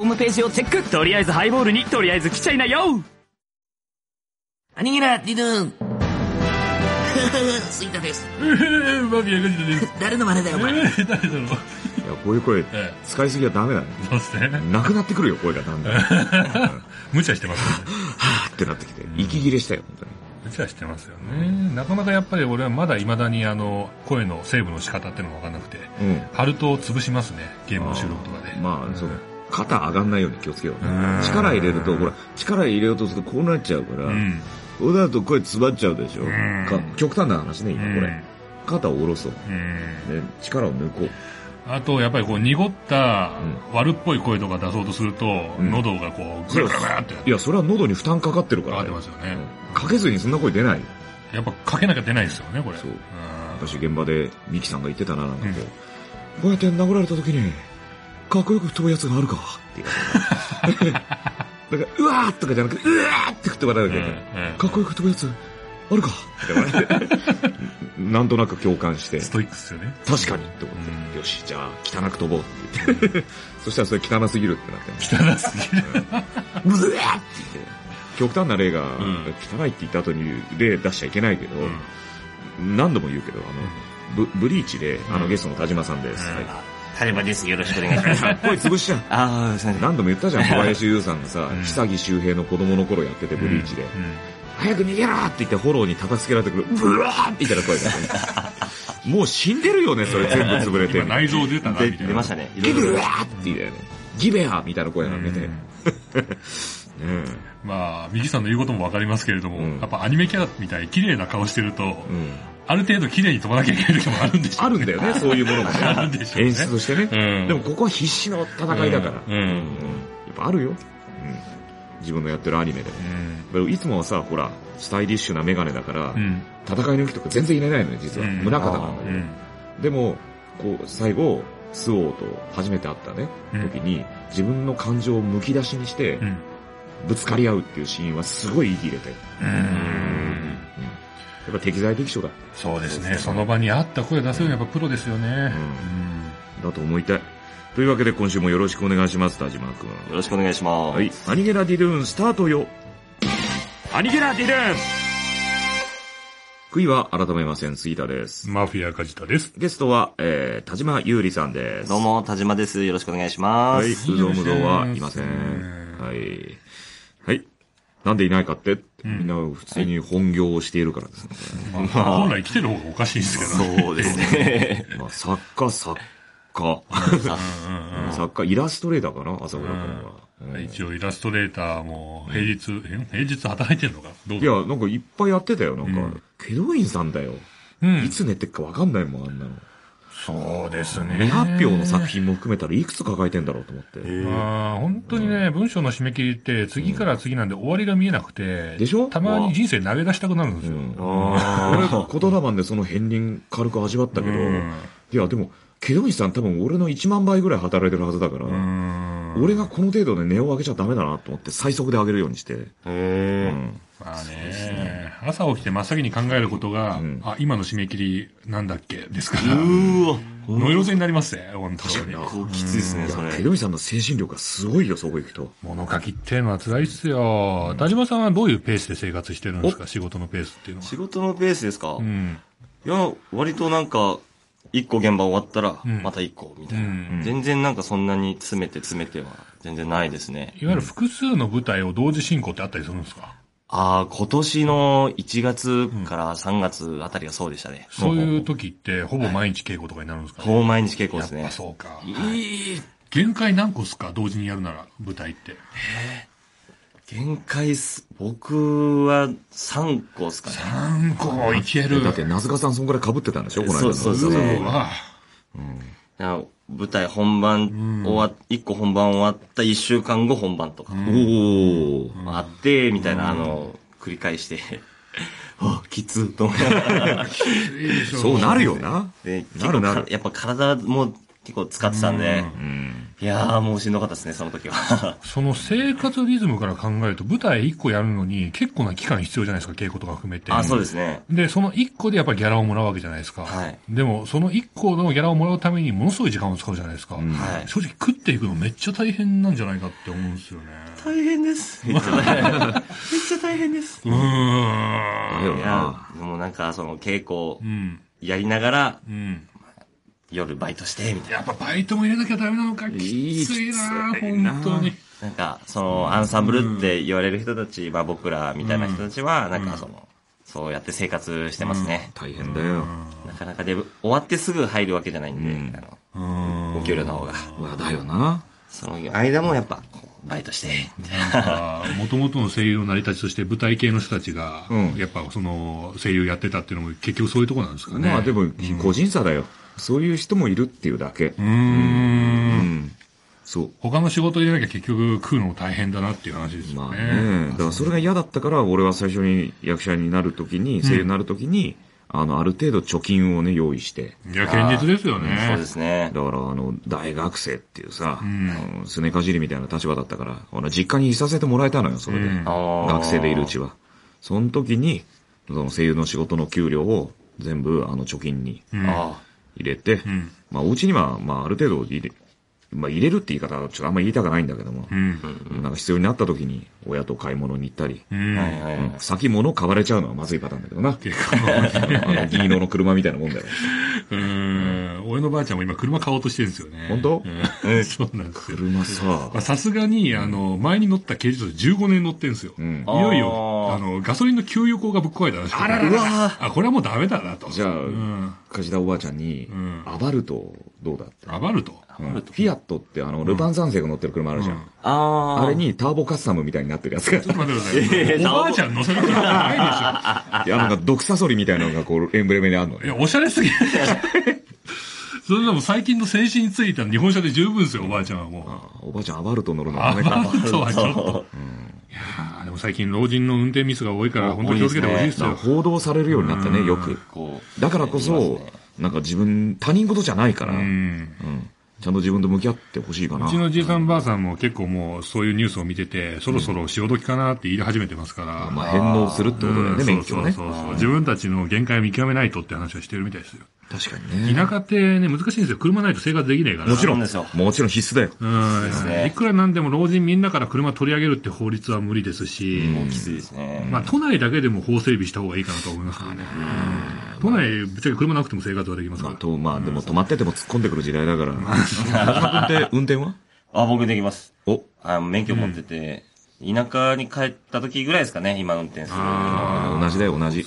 ホームページをチェックとりあえずハイボールにとりあえず来ちゃいなよアニゲラ、ディドゥン。スイタです。えー、マフィアガジラです。誰の真似だよ、お前。えー、誰だろう。いや、こういう声、え使いすぎはダメだね。そうですね。なくなってくるよ、声がだんだん。は 無茶してますよね。ぁってなってきて、息切れしたよ、本当に。無茶してますよね。なかなかやっぱり俺はまだ未だにあの、声のセーブの仕方っていうのがわかんなくて、うん。ハルトを潰しますね。ゲームの収録とかで。まあ、そう。肩上がんないように気をつけようねうん。力入れると、ほら、力入れようとするとこうなっちゃうから、うん。そうなると声詰まっちゃうでしょ。んか極端な話ね、今これ。肩を下ろそう。力を抜こう。あと、やっぱりこう、濁ったう悪っぽい声とか出そうとすると、ん喉がこう、ぐらぐらぐらっていや、それは喉に負担かかってるから、かかってますよね。うんかけずにそんな声出ない。やっぱかけなきゃ出ないですよね、これ。そううん私現場でミキさんが言ってたな、なんかこう、こうやって殴られた時に、かっこよく飛ぶやつがあるか？って言うから。だから、うわーとかじゃなくて、うわーって吹っ飛ばなきゃいけ。ない。うん。かっこよく飛ぶやつ、あるか？って言われて、なん。となく共感して、ストイックっすよね。確かにって思って、うん。よし、じゃあ汚く飛ぼうって言って。そしたらそれ汚すぎるってなって、汚すぎる。うわーって言って、極端な例が、ん。汚いって言った後に例出しちゃいけないけど、何度も言うけど、あの、ブブリーチで、あのゲストの田島さん。です。うん。はいタレバです。よろしくお願いします。声潰しちゃう。ああ、すいません。何度も言ったじゃん、小林優さんがさうん、久木周平の子供の頃やってて、ブリーチで。うん早く逃げろって言ってフォローに叩きつけられてくる、ブワーみたいな声がね。もう死んでるよね、それ全部潰れて今。内臓出たな、でみたいな。出ましたね。いろギいろブワーって言ったよね。ギベアみたいな声が出て。うんねまあ、右さんの言うこともわかりますけれども、うんやっぱアニメキャラみたいに綺麗な顔してると、うんある程度綺麗に飛ばなきゃいけない時もあるんでしょあうね。るんだよね、そういうものもね。あるんでしょうね演出としてね。うんでもここは必死の戦いだから。うんうんやっぱあるよ。うん自分のやってるアニメでも。いつもはさ、ほら、スタイリッシュなメガネだからう、ん。戦いの時とか全然入れないのよ、実は。うん胸肩なんだけど。うん。でも、こう、最後、スオーと初めて会ったね、うん時に、自分の感情をむき出しにしてう、ん。ぶつかり合うっていうシーンはすごい言い切れて。うん。やっぱ適材適所だ。そうですね。その場に合った声出せるのはやっぱプロですよね。だと思いたい。というわけで今週もよろしくお願いします、田島くん。よろしくお願いします。はい。アニゲラディルーンスタートよ。アニゲラディルーン悔いは改めません、杉田です。マフィア梶田です。ゲストは、えー、田島優里さんです。どう。も、田島です。よろしくお願いしまはい、す。うぞうむぞうはいません。はい。はい。なんでいないかって、みんな普通に本業をしているからですね。まあ、本来来てる方がおかしいですけど。そうですね。まあ、作家、作家。作家、イラストレーターかな朝倉君は。うん一応イラストレーターも平日、え平日働いてんのか？どういや、なんかいっぱいやってたよ。なんか、ケドインさんだよ。うんいつ寝てっかわかんないもん、あんなの。そうですね。未発表の作品も含めたらいくつ抱えてんだろうと思って。あー本当にね、文章の締め切りって次から次なんで終わりが見えなくて、でしょ？たまに人生投げ出したくなるんですよ。うん。俺、言霊でその片鱗軽く味わったけど、うんいや、でも、ケドインさん多分俺の1万倍ぐらい働いてるはずだから、うん俺がこの程度で値を上げちゃダメだなと思って最速で上げるようにして。うへん。まあね、朝起きて真っ先に考えることが、んあ、今の締め切りなんだっけですから、うーわ。ノイローゼになりますね、本当に。こうきついですね、それ。ケドインさんの精神力がすごいよ、そこ行くと。物書きっていうのは辛いっすよ。田島さんはどういうペースで生活してるんですか仕事のペースっていうのは。仕事のペースですか？うん。いや、割となんか、一個現場終わったらん、また一個、みたいな。うん全然なんかそんなに詰めて詰めては、全然ないですね。いわゆる複数の舞台を同時進行ってあったりするんですか？ああ、今年の1月から3月あたりがそうでしたね。そういう時って、ほぼ毎日稽古とかになるんですかほぼ毎日稽古ですねやっぱ。そうか。限界何個っすか？同時にやるなら、舞台って。限界す、僕は3個ですかね。3個いける。だって、名塚さんそんぐらい被ってたんでしょ？この間の。そうそうそうう。わいや舞台本番終わ、1個本番終わった1週間後本番とか。おー。あって、みたいな、あの、繰り返して、あ、きつ、と思いながら。そうなるよな。なる。なるかやっぱ体も結構使ってたんで、いやーもうしんどかったですね、その時は。その生活リズムから考えると、舞台1個やるのに結構な期間必要じゃないですか、稽古とか含めて。あ、そうですね。で、その1個でやっぱりギャラをもらうわけじゃないですか。はいでも、その1個のギャラをもらうためにものすごい時間を使うじゃないですか。はい正直食っていくのめっちゃ大変なんじゃないかって思うんですよね。大変です。めっちゃ大変。めっちゃ大変です。うーん。いやな。、もうなんかその稽古うん。やりながらうん。夜バイトして、みたいな。やっぱバイトも入れなきゃダメなのか、きついな、本当に。なんか、その、アンサンブルって言われる人たち、まあ僕らみたいな人たちは、なんかその、そうやって生活してますね。大変だよ。なかなかで、終わってすぐ入るわけじゃないんで、あの、お給料の方が。うわ、だよな。その間もやっぱ、バイトして。もともとの声優の成り立ちとして舞台系の人たちが、うんやっぱその声優やってたっていうのも結局そういうところなんですかね。まあでも、個人差だよ。そういう人もいるっていうだけ。うんん。そう。他の仕事入れなきゃ結局食うのも大変だなっていう話ですよまあね。ね。だからそれが嫌だったから、俺は最初に役者になるときに、声優になるときに、あの、ある程度貯金をね、用意して。いや、現実ですよね。そうですね。だから、あの、大学生っていうさ、あのすねかじりみたいな立場だったから、ほら、実家にいさせてもらえたのよ、それで。うん学生でいるうちは。その時に、その声優の仕事の給料を全部、あの、貯金にうんあ入れて、んまあ、お家には、まあ、ある程度入れ、まあ、入れるって言い方はちょっとあんま言いたくないんだけども、うん。なんか必要になった時に、親と買い物に行ったり。先物買われちゃうのはまずいパターンだけどな。結構 あの、銀色の車みたいなもんだよ。うーん。俺のばあちゃんも今車買おうとしてるんですよね。本当？うん そうなんですよ。車さま、あさすがに、あの、前に乗った軽自動車15年乗ってるんですよ。んいよいよ、あーあの、ガソリンの給油口がぶっ壊れたらしくて。うわあ、これはもうダメだなと。じゃあ、うん。梶田おばあちゃんに、んアバルトどうだって。アバルト？うんフィアットってあの、ルパン三世が乗ってる車あるじゃん。あー。あれにターボカスタムみたいになってるやつが。ちょっと待ってください。おばあちゃん乗せる気ないでしょ。いや、なんか毒サソリみたいなのがこう、エンブレムにあるのね。いや、おしゃれすぎる。それでも最近の先進についた日本車で十分ですよ、おばあちゃんはもう。おばあちゃんアバルト乗るのアバダメか。ルトはちょっと。いやーでも最近老人の運転ミスが多いから、本当に気をつけてほしいですよ。報道されるようになったね、よく。だからこそなんか自分、他人事じゃないから、ううんん。ちゃんと自分と向き合ってほしいかな。うちのじいさんばあさんも結構もうそういうニュースを見てて、そろそろ潮時かなって言い始めてますから。まあ、返納するってことだよね、うん免許をね。そうそうそう。自分たちの限界を見極めないとって話をしてるみたいですよ。確かにね。田舎ってね、難しいんですよ。車ないと生活できないから。もちろん、ですよもちろん必須だよ。うん。すねいくらなんでも老人みんなから車取り上げるって法律は無理ですし、もうきついですね。まあ都内だけでも法整備した方がいいかなと思いますからね。都内、ぶっちゃけ車なくても生活はできますから。まあ、と、まあ、でも止まってても突っ込んでくる時代だから。中島君って運転は？あ、僕できます。お、あ免許持ってて、田舎に帰った時ぐらいですかね、今運転するのは。同じだよ、同じ。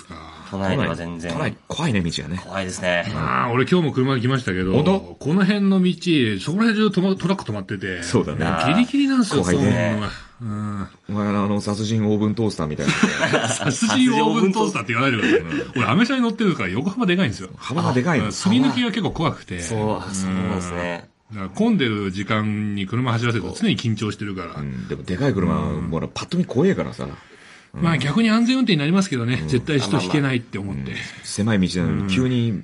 都内では全然都。内、怖いね、道がね。怖いですね。ああ、俺今日も車で来ましたけど、本当？この辺の道、そこら辺中止まトラック止まってて、そうだねギリギリなんですよ、怖いねそお前のあの、殺人オーブントースターみたいな。殺人オーブントースターって言わないでください。俺、アメ車に乗ってるから横幅でかいんですよ。幅がでかいの。すり抜きが結構怖くて。そう、そうですね。だから混んでる時間に車走らせると常に緊張してるから。うん、でもでかい車、もうパッと見怖えからさ。まあ逆に安全運転になりますけどね、絶対人引けないって思って。狭い道なのに、急に、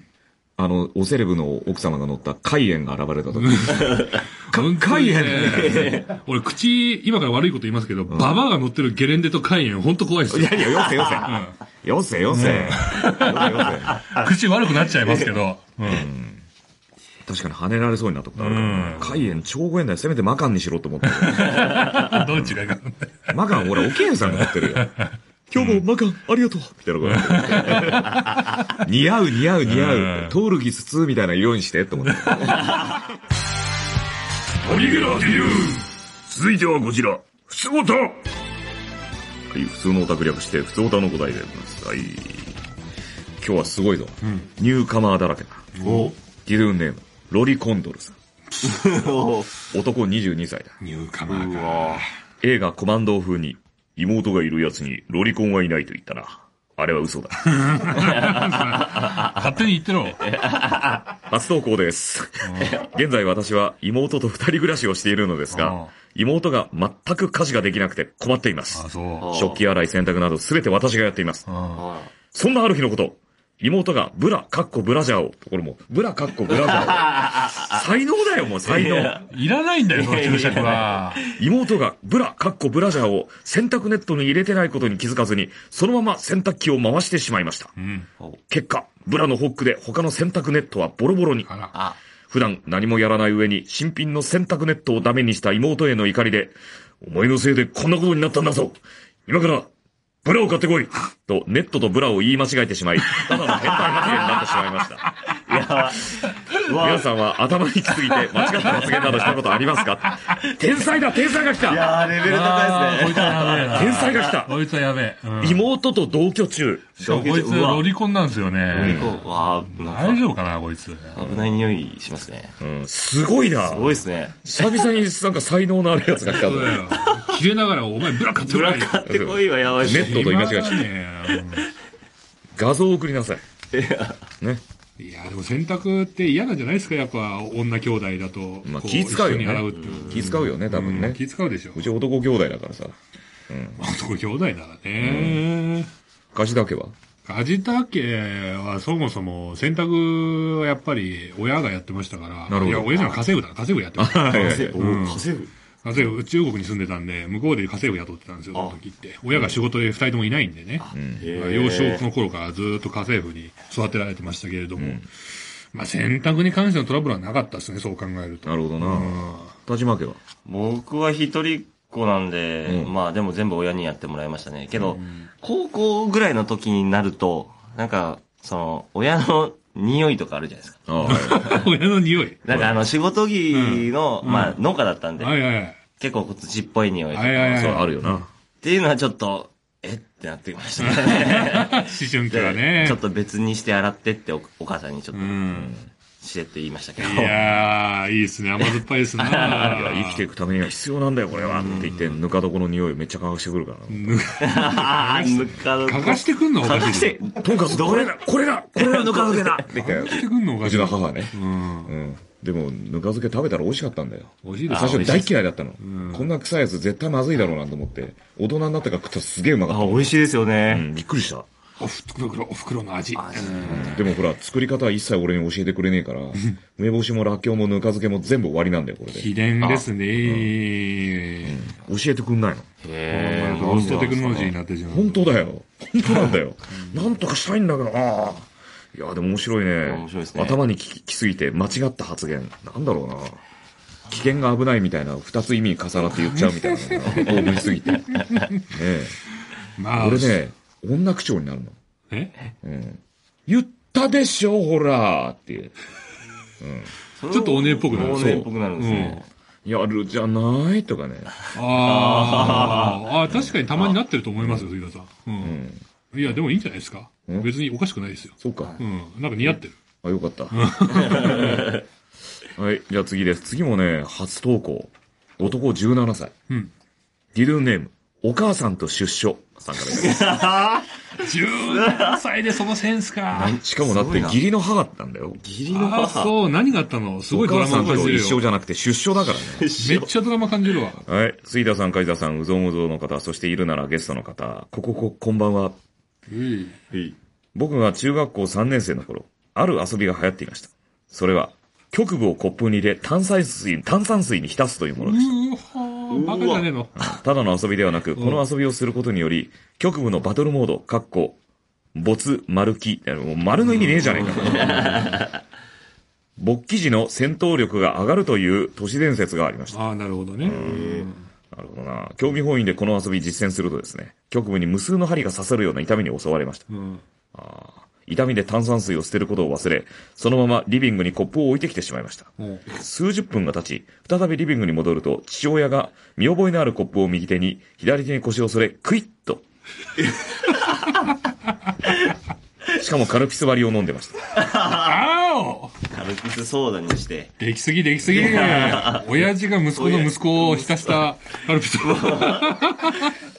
あの、おセレブの奥様が乗った海縁が現れた時。か海縁ね俺口、今から悪いこと言いますけど、ババアが乗ってるゲレンデと海縁、ほんと怖いですよいや。いや、よせよせ。よせよせ。口悪くなっちゃいますけど。うん確かに跳ねられそうになったことあるからな。海縁超怖えんだよ。せめてマカンにしろと思って。どう違いが。マカン、ほら、おけんさんが乗ってるよ。今日もマカン、ありがとうみたいなこと。似合う、似合う、似合う。通るギスツーみたいな色にしてって思って。続いてはこちら、ふつおたはい、普通のオタク略して、ふつおたの答えでございます。はい。今日はすごいぞ。ニューカマーだらけだ。おディルーネーム、ロリコンドルさん。男22歳だ。ニューカマーか。映画コマンド風に、妹がいる奴にロリコンはいないと言ったな。あれは嘘だ。勝手に言ってろ。初投稿です。現在私は妹と二人暮らしをしているのですが、妹が全く家事ができなくて困っています。食器洗い洗濯など全て私がやっています。あそんなある日のこと、妹がブラ、カッコブラジャーを。これもう、ブラ、カッコブラジャーを。才能だよ、もう才能。いらないんだよ、その注釈は。妹がブラ、カッコブラジャーを洗濯ネットに入れてないことに気づかずに、そのまま洗濯機を回してしまいました。うん。結果、ブラのホックで他の洗濯ネットはボロボロに。あら。あ、普段何もやらない上に新品の洗濯ネットをダメにした妹への怒りで、お前のせいでこんなことになったんだぞ今から、ブラを買ってこい と、ネットとブラを言い間違えてしまい、ただの変態発言になってしまいました。やば。うわ皆さんは頭にきすぎて間違った発言などしたことありますか？天才だ天才が来いたやー、レベル高いですね。こいつはやべえな。天才が来たこいつはやべえ。うん妹と同居中。しかもこいつロリコンなんですよね。わー、なんか大丈夫かな、こいつ。危ない匂いしますね。うん、すごいなすごいですね。久々になんか才能のあるやつが来たぞそう。だよ。切れながら、お前ブラ買ってこいブラ買ってこいはやばいネットと言い間違えちね画像を送りなさい。ね。いや、でも洗濯って嫌なんじゃないですか、やっぱ女兄弟だと。まあこ気使うよね一緒に洗うっていう。気使うよね、多分ねうん。気使うでしょう。ち男兄弟だからさ。男兄弟ならね。貸だけは？梶田家はそもそも洗濯はやっぱり親がやってましたから。なるほどいや、親じゃ稼ぐだ。稼ぐやってました。はいはいはい。おー稼ぐ。稼ぐ、中国に住んでたんで、向こうで稼ぐ雇ってたんですよ、その時って。親が仕事で二人ともいないんでね。幼少の頃からずっと家政婦に育てられてましたけれども。まあ洗濯に関してのトラブルはなかったですね、そう考えると。なるほどな。田島家は？僕は一人っ子なんで、うんまあでも全部親にやってもらいましたね。けど、高校ぐらいの時になると、なんか、その、親の匂いとかあるじゃないですか。親 の匂い。なんかあの、仕事着の、うんまあ農家だったんで、はいはいはい。結構土っぽい匂いとか、はいはいはい。そう、あるよな。っていうのはちょっと、えってなってきましたね。思春期はね。ちょっと別にして洗ってっておお母さんにちょっとうん。してって言いましたけど。いやー、いいですね。甘酸っぱいですないや、生きていくためには必要なんだよ、これは。って言って、ぬか床の匂いめっちゃ嗅がしてくるから ぬか床 かかしてくんのおかしい。て、とんかつ、これだこれだこれだぬか漬けだって言ったよかかしてくんのおかうしい。ちの母ね。うん。うん。でも、ぬか漬け食べたら美味しかったんだよ。美味しいです最初大嫌いだったのん。こんな臭いやつ絶対まずいだろうなと思って、大人になってから食ったらすげえうまかったあ、。美味しいですようね。ん、びっくりした。おふくろ、おふくろの味。でもほら、作り方は一切俺に教えてくれねえから、梅干しもらっきょうもぬか漬けも全部終わりなんだよ、これで。秘伝ですね。教えてくんないの？へーゴーストテクノロジーになってるじゃん。本当だよ。本当なんだよ。なんとかしたいんだけどな。いや、でも面白いね。面白いですね頭にききすぎて間違った発言。なんだろうな。危険が危ないみたいな二つ意味重なって言っちゃうみたいなのが大振りすぎて。ねえ。まあ、俺ね、女口調になるの。え？うん。言ったでしょ、ほらっていう。ちょっとお姉っぽくなるお姉っぽくなるんですね。やるじゃないとかね。あー あー、確かにたまになってると思いますよ、杉田さん。うん。いや、でもいいんじゃないですか。うん？別におかしくないですよ。そうか。うん。なんか似合ってる。あ、よかった。はい、じゃあ次です。次もね、初投稿。男17歳。うん。ディルネーム、お母さんと出所さんからです。17歳でそのセンスか。しかもだって義理の母なんだよ。義理のああ、母。そう。何があったの？すごおいドラ母さんとマ感じるよ。一緒じゃなくて出所だからね。めっちゃドラマ感じるわ。はい。杉田さん、梶田さん、うぞうむぞうの方、そしているならゲストの方、ここ、こ、こんばんは。うん。僕が中学校3年生の頃、ある遊びが流行っていました。それは、局部をコップに入れ炭酸水、炭酸水に浸すというものでした。うーはー、バカじゃねえの。ただの遊びではなく、この遊びをすることにより、局部のバトルモード、かっこ、没、丸木、もう丸の意味ねえじゃねえか。勃起時の戦闘力が上がるという都市伝説がありました。ああ、なるほどね。なるほどな。興味本位でこの遊び実践するとですね、局部に無数の針が刺さるような痛みに襲われました。うん。痛みで炭酸水を捨てることを忘れ、そのままリビングにコップを置いてきてしまいました。数十分が経ち、再びリビングに戻ると、父親が見覚えのあるコップを右手に、左手に腰を添れ、クイッと。しかもカルピス割りを飲んでました。カルピスソーダにして。できすぎできすぎ 親父が息子の息子を浸したカルピス。う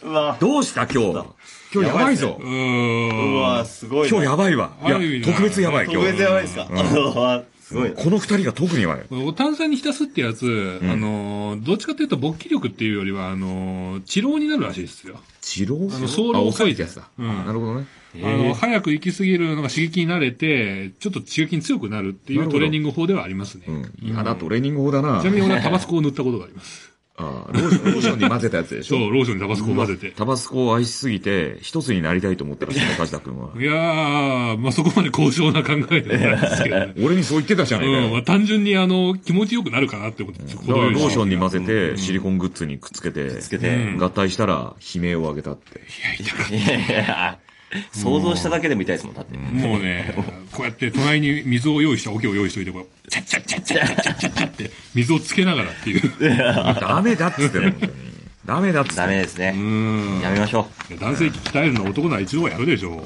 うわ、どうした今日？今日やばいぞ。ー。うんわ、すごいな。今日やばいわ。いや特別やばい今日。特別やばいですか、うわすごいな。この二人が特に悪い。お炭酸に浸すってやつ、あの、どっちかというと勃起力っていうよりは、あの、治療になるらしいですよ。治療あのソール遅いってやつだ。うんあなるほどね。あの、早く行き過ぎるのが刺激に慣れて、ちょっと刺激に強くなるっていうトレーニング法ではありますね。うん。嫌なトレーニング法だな。ちなみに俺はタバスコを塗ったことがあります。あローション ローションに混ぜたやつでしょ？そう、ローションにタバスコを混ぜて。タバスコを愛しすぎて、一つになりたいと思ってらっしゃる、梶田君は。いやー、まあ、そこまで高尚な考えではないですけどね。俺にそう言ってたじゃないかよ。うん、まあ、単純にあの、気持ちよくなるかなって思って、だからローションに混ぜて、シリコングッズにくっつけて、つけて。合体したら悲鳴を上げたって。いやいや、想像しただけでも痛いですもん、だって。もうね、こうやって隣に水を用意した、桶を用意しといて、こう、チャッチャッチャッチャッチャッチャッチャッって、水をつけながらっていう。ダメだっつって、本当に。ダメだっつって。ダメですね。うん。やめましょ男性器鍛えるのは男なら一度はやるでしょ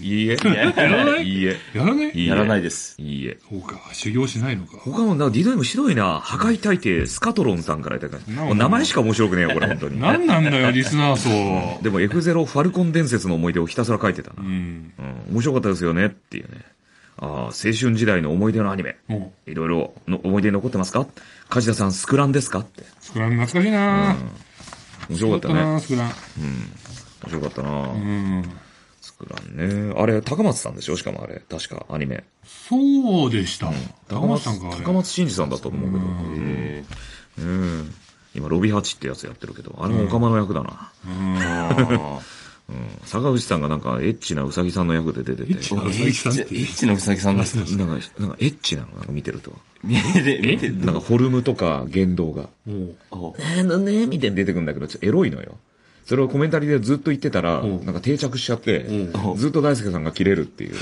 いいえ。やらない？いいえ。やらない？う。いいえやらないです。いいえ。そうか、修行しないのか。他も、なんかディドイもひどいな。破壊大帝、スカトロンさんからいただいた。なもう名前しか面白くねえよ、これ、本当に。何なんだよ、リスナー層。でも F0 ファルコン伝説の思い出をひたすら書いてたな。うん。うん、面白かったですよねっていうね。ああ、青春時代の思い出のアニメ。もいろいろの思い出残ってますか？梶田さん、スクランですか？って。う、スクラン懐かしいな面白かったね。なスクラン。面白かったな、うん。スクランね。あれ、高松さんでしょ？しかもあれ。確か、アニメ。そうでした。高高松松さんか。高松真嗣さんだったと思うけど。えうん。今、ロビハチってやつやってるけど、あれもオカマの役だな。ー うん。坂口さんがなんか、エッチなウサギさんの役で出てて。チなウサギさんってエッチのうさぎさんです。なんか、なんかエッチなの？なんか見てると。見て、見て、なんかフォルムとか言動が。もおえー、なんねみたいに出てくるんだけど、ちょっとエロいのよ。それをコメンタリーでずっと言ってたら、んなんか定着しちゃってう、ずっと大輔さんが切れるっていう。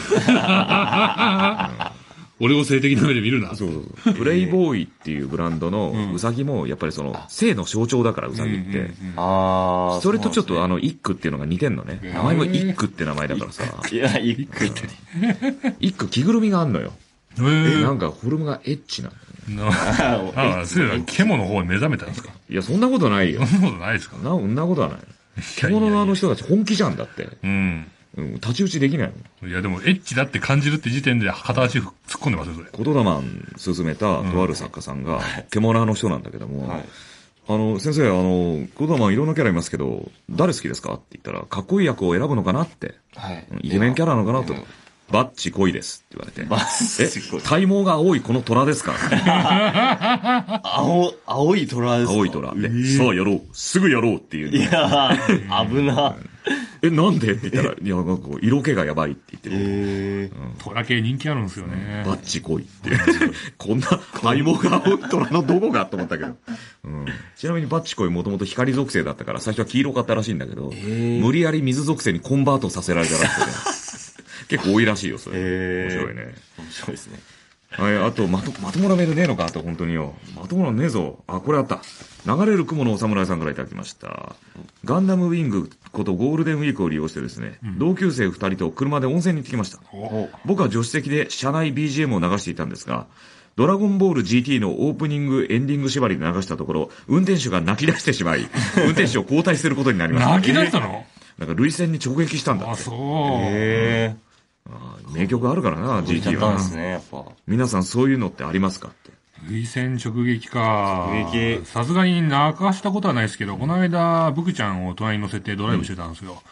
う、俺を性的な目で見るな。そうそうそう。プレイボーイっていうブランドのウサギも、やっぱりその、性の象徴だから、ウサギって。あー。それとちょっとあの、の、イックっていうのが似てんのね。名前もイックって名前だからさ。いや、一個言って イック着ぐるみがあんのよ。えーなんかフォルムがエッチなの。なああ、そういうの、獣の方に目覚めたんですか？いや、そんなことないよ。そんなことないですか？な、そんなことはない。獣のあの人たち本気じゃんだって。うん。うん、太刀打ちできないもん。いや、でも、エッチだって感じるって時点で片足突っ込んでますよ、それ。言霊マン進めたとある作家さんが、獣の人なんだけども、はい。あの、先生、あの、言霊マンいろんなキャラいますけど、誰好きですかって言ったら、かっこいい役を選ぶのかなって、はい。うんイケメンキャラなのかなと、バッチ恋ですって言われて、バッチ恋。え、体毛が青いこの虎ですか？青、青い虎ですか？青い虎。で、さあやろう、すぐやろうっていう。いやー、危な。え、なんで？って言ったら、いや、なんかこう色気がやばいって言ってる。えトラ系人気あるんですよね。バッチ恋って。こんな体毛が青い虎のどこがと思ったけど。うん、ちなみにバッチ恋もともと光属性だったから最初は黄色かったらしいんだけど、無理やり水属性にコンバートさせられたらしくて、結構多いらしいよ、それ。面白いね。面白いですね。はい、あと、まと、まともなメールねえのかあと、本当によ。まともなのねえぞ。あ、これあった。流れる雲のお侍さんからいただきました。ガンダムウィングことゴールデンウィークを利用してですね、同級生二人と車で温泉に行ってきました。お僕は助手席で車内 BGM を流していたんですが、ドラゴンボール GT のオープニング、エンディング縛りで流したところ、運転手が泣き出してしまい、運転手を交代することになりました。泣き出したの？なんか累戦に直撃したんだあ、って。そう。えあー名曲あるからな、GT はったんです。ね、やっぱ。皆さんそういうのってありますかって。涙腺直撃か。直撃さすがに泣かしたことはないですけど、この間、ブクちゃんを隣に乗せてドライブしてたんですよ。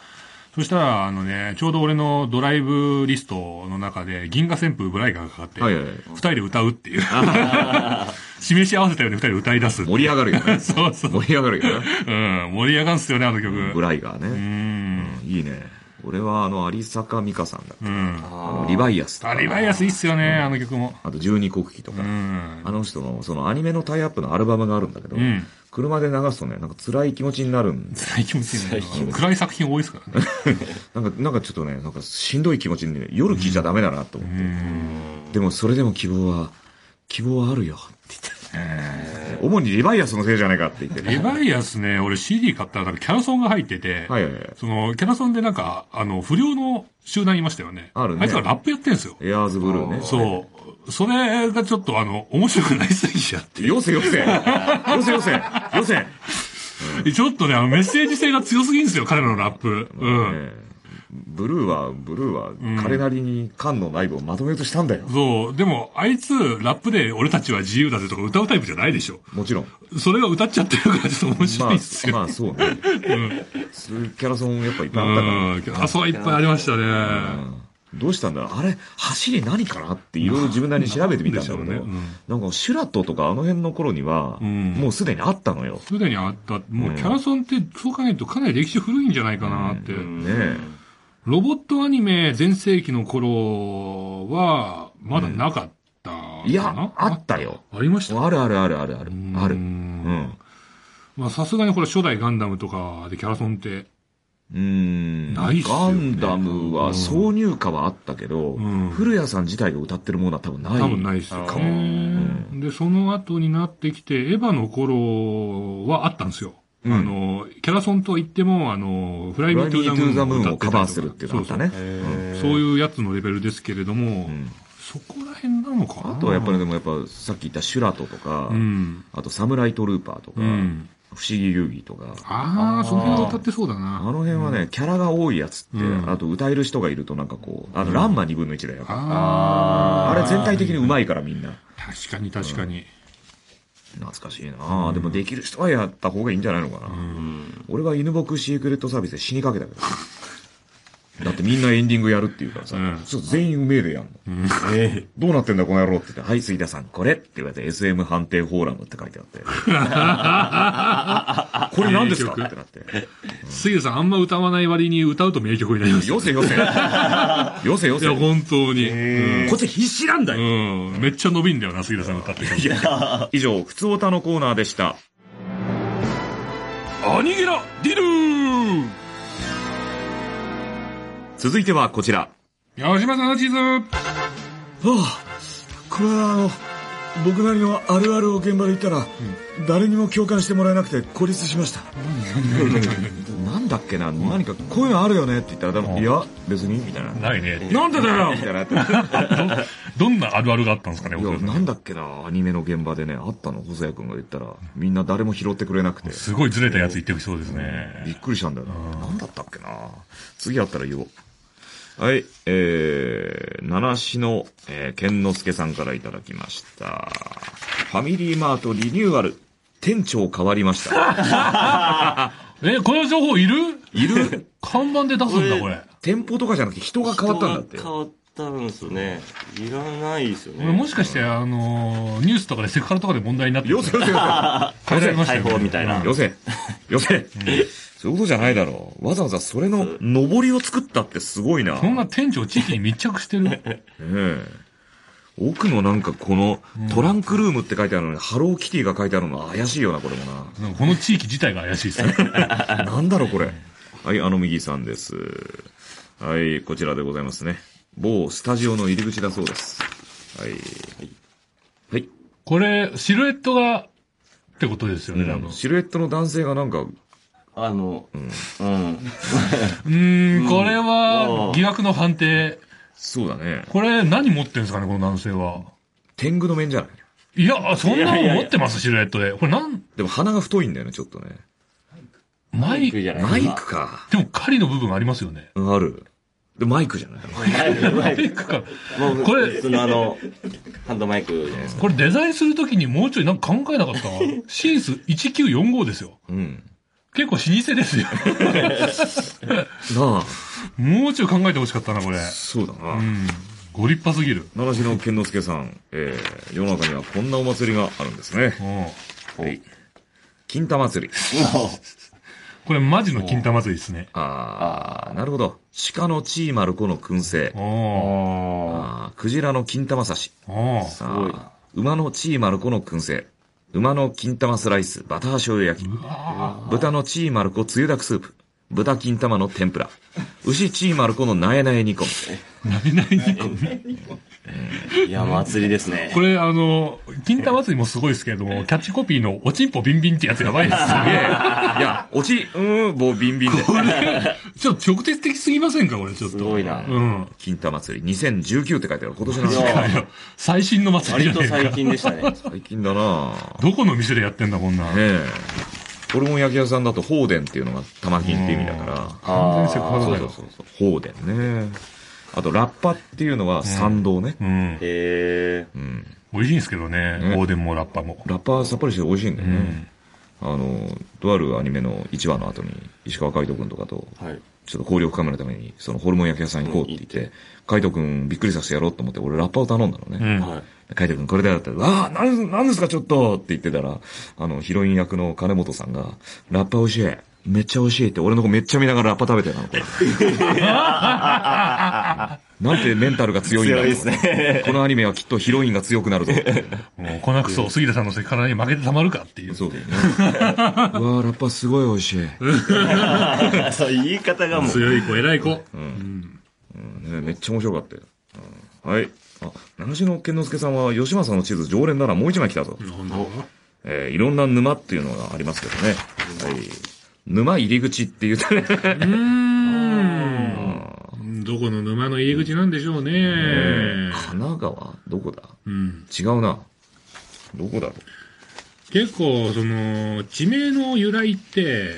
そしたら、あのね、ちょうど俺のドライブリストの中で、銀河旋風ブライガーがかかって、はいはいはい二人で歌うっていう。示し合わせたように二人で歌い出す。盛り上がるよね。そうそう。盛り上がるよね。うん、盛り上がるんすよね、あの曲。ブライガーうね。ん。いいね。俺はあの、有坂美香さんだっけうん。あの、リバイアスとかあ、リバイアスいいっすよね、あの曲も。あと十二国旗とかう。ん。あの人の、そのアニメのタイアップのアルバムがあるんだけど、うん車で流すとね、なんか辛い気持ちになるん辛い気持ちになる。暗い作品多いですからね。なんか、なんかちょっとね、なんかしんどい気持ちにね、夜聞いちゃダメだなと思って。でもそれでも希望は、希望はあるよって言って。主にリバイアスのせいじゃないかって言ってね。リバイアスね、俺 CD 買ったらキャラソンが入ってて、はいはいはい。その、キャラソンでなんか、あの、不良の集団いましたよね。あるねあいつらラップやってんすよ。エアーズブルーね。そう。それがちょっとあの、面白くなりすぎちゃって。よせよせよせよせよせ ちょっとね、あの、メッセージ性が強すぎんですよ、彼らのラップ。うん。えブルーは、ブルーは、彼なりに缶の内部をまとめようとしたんだよ。そう。でも、あいつ、ラップで俺たちは自由だぜとか歌うタイプじゃないでしょ。もちろん。それが歌っちゃってるからちょっと面白まいっすあ、よ。まあそうね。そういうキャラソンやっぱいっぱいあったから。うん。あ、そういっぱいありましたね。どうしたんだ？あれ、走り何かなっていろいろ自分なりに調べてみたんだけど、なんでしょうねなんかシュラットとかあの辺の頃には、んもうすでにあったのよ。すでにあった。もうキャラソンって、そう考えるとかなり歴史古いんじゃないかなって。ねえ。ロボットアニメ全盛期の頃は、まだなかったかな、いや、あったよ。ありました？あるあるあるあるある。ある。ううんん。まあさすがにこれ初代ガンダムとかでキャラソンって、うん。ないっすよガねンダムは挿入歌はあったけど、ん古谷さん自体が歌ってるものは多分ない。多分ないっすよかも。ね。で、その後になってきて、エヴァの頃はあったんですよ。うんあの、キャラソンと言っても、あの、フライミートゥーザムーンをカバーするっていうのがあったね。そうそういうやつのレベルですけれども、そこら辺なのかな？あとはやっぱりでもやっぱさっき言ったシュラトとか、うん。あとサムライトルーパーとか、うん。不思議遊戯とか、ああ、その辺は歌ってそうだあな。の辺はね、キャラが多いやつって、うんあと歌える人がいるとなんかこう、あの、ランマ2分の1だよ。ああれ全体的にうまいからみんな。あ、確かに確かに。懐かしいな、でもできる人はやった方がいいんじゃないのかな。俺は犬牧シークレットサービスで死にかけたけど。だってみんなエンディングやるって言うからさ、うん全員うめえでやんの。どうなってんだこの野郎って言って、はい、杉田さん、これって言われて SM 判定フォーラムって書いてあって。これ何ですか？ってなって。杉田さんあんま歌わない割に歌うと名曲になります。よせよせ。よせよせ。いや、本当に。うんこっち必死なんだよ。うん。めっちゃ伸びんだよな、杉田さん歌ってる。以上、ふつおたのコーナーでした。アニゲラ・ディルー続いてはこちら。吉島さんの地図ああ、これはあの、僕なりのあるあるを現場で言ったら、誰にも共感してもらえなくて孤立しました。なんだっけな、何かこういうのあるよね？って言ったら、いや、別に、みたいな。ないね。なんでだよ みたいな。いどんなあるあるがあったんですかね、や、僕なんだっけな、アニメの現場でね、あったの、細谷くんが言ったら、みんな誰も拾ってくれなくて。すごいずれたやつ言ってきそうですね。びっくりしたんだよな。なんだったっけな？次あったら言おう。はい、えー、七種の、えー、健之助さんからいただきました。ファミリーマートリニューアル。店長変わりました。え、この情報いる？いる看板で出すんだ、これ。店舗とかじゃなくて人が変わったんだって。変わったんですよね。いらないですよね。もしかして、あのー、ニュースとかでセクハラとかで問題になってるよせよせよ変えられましたよ、解放みたいなせ。よせ。よせ。そういうことじゃないだろう。わざわざそれの上りを作ったってすごいな。そんな店長地域に密着してる？ねえ。奥のなんかこのトランクルームって書いてあるのに、ハローキティが書いてあるの怪しいよな、これもな。なんかこの地域自体が怪しいですね。なんだろう、これ。はい、あの右さんです。はい、こちらでございますね。某スタジオの入り口だそうです。はい。はい。これ、シルエットが、ってことですよね、多分。シルエットの男性がなんか、あの、うん。うーん、これは、疑惑の判定。そうだね。これ、何持ってるんですかね、この男性は。天狗の面じゃない？いや、そんなの持ってます、シルエットで。これなん、でも鼻が太いんだよね、ちょっとね。マイク、じゃないマイクか。でも狩りの部分ありますよね。うんある。で、マイクじゃない？マイクか。もう、これ普通のあの、ハンドマイクじゃないですか。これデザインするときにもうちょいなんか考えなかった？シンス1945ですよ。うん。結構老舗ですよ。なあ、もうちょい考えてほしかったな、これ。そうだな。うん。ご立派すぎる。七種の健之助さん、えー、世の中にはこんなお祭りがあるんですね。うん。はい。金玉祭り。これマジの金玉祭りですね。あー、なるほど。鹿のチーマルコの燻製。あー、クジラの金玉刺し。おー。さあ、馬のチーマルコの燻製。馬の金玉スライス、バター醤油焼き。豚のチーマルコつゆだくスープ。豚金玉の天ぷら。牛チーマルコのなえなえ煮込み。何々にいや、祭りですね。これ、あの、金玉祭りもすごいですけれども、キャッチコピーのおちんぽビンビンってやつやばいですいやいね。や、いや、落ち、うーん、もうビンビンで。ちょっと直接的すぎませんかこれ、ちょっと。すごいな。うん。金玉祭り2019って書いてある。今年なんいだやいや最新の祭り割とじゃないですか。最近でしたね。最近だなどこの店でやってんだ、こんなん。ねえ。ホルモン焼き屋さんだと、放電っていうのが玉金っていう意味だから。完全にセクハラだよそうそう。そうそう。放電ね。あと、ラッパっていうのは参道ね。うん。へえ。うん。美味しいんですけどね、ねオーデンもラッパも。ラッパはさっぱりして美味しいんだよね。あの、とあるアニメの1話の後に、石川海人君とかと、はい。ちょっと交流を深めるために、そのホルモン焼き屋さんに行こうって言って、海人君びっくりさせてやろうと思って、俺ラッパを頼んだのね。うん。は い。強いですね。このアニメはきっとヒロインが強くなるぞ。もう、粉くそ、杉田さんのセクハラに負けてたまるかっていう。そうだよね。うわあ、ラッパすごい美味しい。ね、そう、言い方がもう。強い子、偉い子。めっちゃ面白かったよ。うんはい。あ、長篠健之助さんは吉政の地図常連ならもう一枚来たぞ。なんだえーいろんな沼っていうのがありますけどね。はい。沼入り口って言うとね。うーん。どこの沼の入り口なんでしょうね。神奈川どこだ？うん。違うな。どこだろ結構、その、地名の由来って、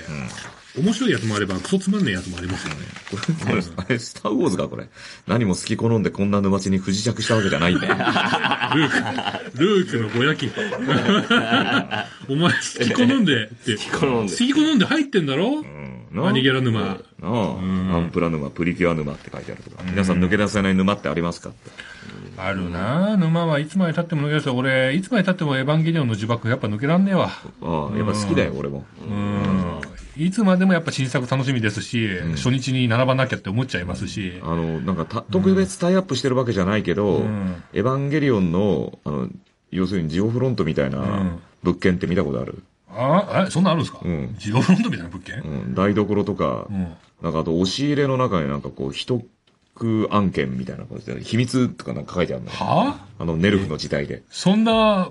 面白いやつもあれば、クソつまんねえやつもありますよね。う。これ、あれ、スターウォーズかこれ。何も好き好んでこんな沼地に不時着したわけじゃないんだよ。ルーク、ルークのぼやき。お前、好き好んでって。好好んで好き好んで入ってんだろ？うんなアニゲラ沼。なあ、アンプラ沼、プリキュア沼って書いてあるとか。皆さん抜け出せない沼ってありますかって。あるな沼はいつまで経っても抜け出すよ。俺、いつまで経ってもエヴァンゲリオンの呪縛やっぱ抜けらんねえわ。ああ、やっぱ好きだよ、俺も。うん。いつまでもやっぱ新作楽しみですし、初日に並ばなきゃって思っちゃいますし。あの、なんかた、特別タイアップしてるわけじゃないけど、ん。エヴァンゲリオンの、あの、要するにジオフロントみたいな物件って見たことある？あえ、そんなんあるんですか？うん。ジオフロントみたいな物件？うん、台所とか、うん。なんかあと押し入れの中になんかこう、一区案件みたいな感じで、秘密とかなんか書いてあるのよ。はあ？の、ネルフの時代で。そんな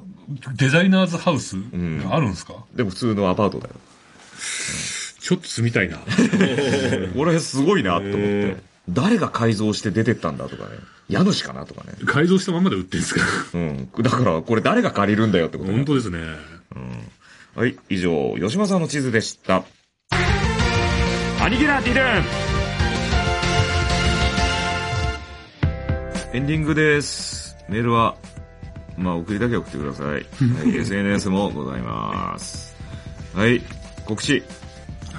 デザイナーズハウスん。があるんですか、でも普通のアパートだよ。ちょっと住みたいな。俺すごいなと思って。誰が改造して出てったんだとかね。家主かなとかね。改造したままで売ってんですかうん。だから、これ誰が借りるんだよってことね本当ですね。はい、以上、吉間さんの地図でした。アニゲラディルエンディングです。メールは、まあ、送りだけ送ってください。はい、SNS もございます。はい、告知。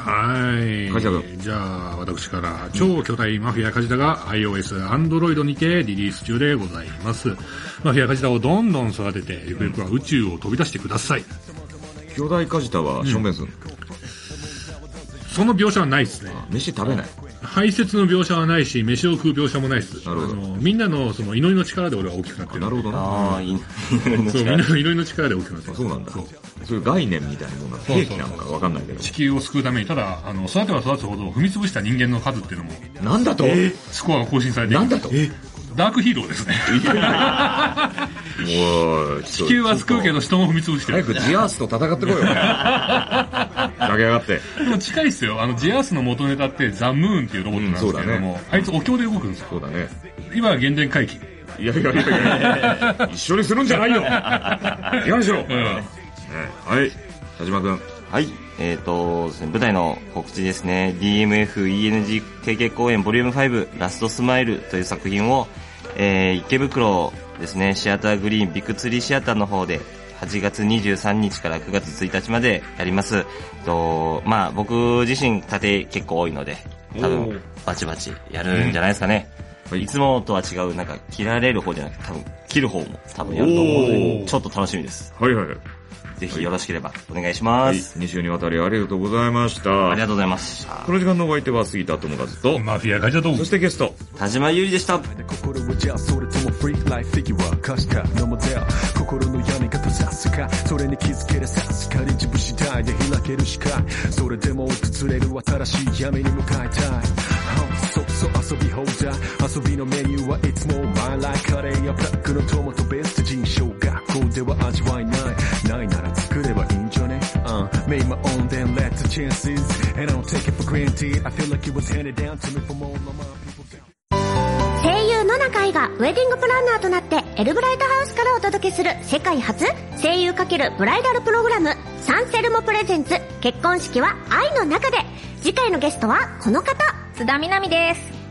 はい。梶田君じゃあ、私から、超巨大マフィアカジダが iOS、Android にてリリース中でございます。マフィアカジダをどんどん育てて、ゆくゆくは宇宙を飛び出してください。巨大カジタはしょんべんするの、その描写はないですね。飯食べない。排泄の描写はないし、飯を食う描写もないです。なるほどあのみんなのその祈りの力で俺は大きくなってる。なるほどな。ああ、いい。そう、みんなの祈りの力で大きくなってる。そうなんだそう。そういう概念みたいなものなのそうそう兵器なのかわかんないけど。地球を救うために、ただ、あの、育てば育つほど踏み潰した人間の数っていうのも、なんだと？スコアが更新されてなんだと？ダークヒーローですね。地球は救うけど人も踏み潰してる。早くジアースと戦ってこいよ。投げ上がって。でも近いっすよ。あの、ジアースの元ネタってザ・ムーンっていうロボットなんですけれども、うんあいつお経で動くんですよ。そうだね。今は原電回帰。いやいやいやいや一緒にするんじゃないよいかにしろ、うん。はい。田島くん。はい。えっ、とですね、舞台の告知ですね。DMF ENG 定型公演ボリューム5ラストスマイルという作品を、えー、池袋ですね、シアターグリーンビッグツリーシアターの方で8月23日から9月1日までやります。と、まあ僕自身盾結構多いので、多分バチバチやるんじゃないですかね。はいいつもとは違う、なんか切られる方じゃなくて、多分切る方も多分やると思うのおで、ーちょっと楽しみです。はいはいはい。ぜひよろしければお願いしまはい。す。2週にわたりありがとうございました。ありがとうございましたこ。の時間のお相手は杉田智和と、マフィアガジャドそしてゲスト、田島優里でした。心はじゃあそれともフリーライフフィギュア化したの闇が閉ざすかそれに気づけるさすかに自分次第で開ける視界それでも訪れる新しい闇に向かいたいそうそう遊び放題遊びのメニューはいつもマイライカレーやブラックのトマトベース人小学校では味わいないなら作ればいいんじゃね？Uh, made my own then let the chances. And I don't take it for granted. I feel like it was handed down to me from all of my people 声優野中愛がウェディングプランナーとなってエルブライトハウスからお届けする世界初声優×ブライダルプログラムサンセルモプレゼンツ。結婚式は愛の中で。次回のゲストはこの方。津田みなみです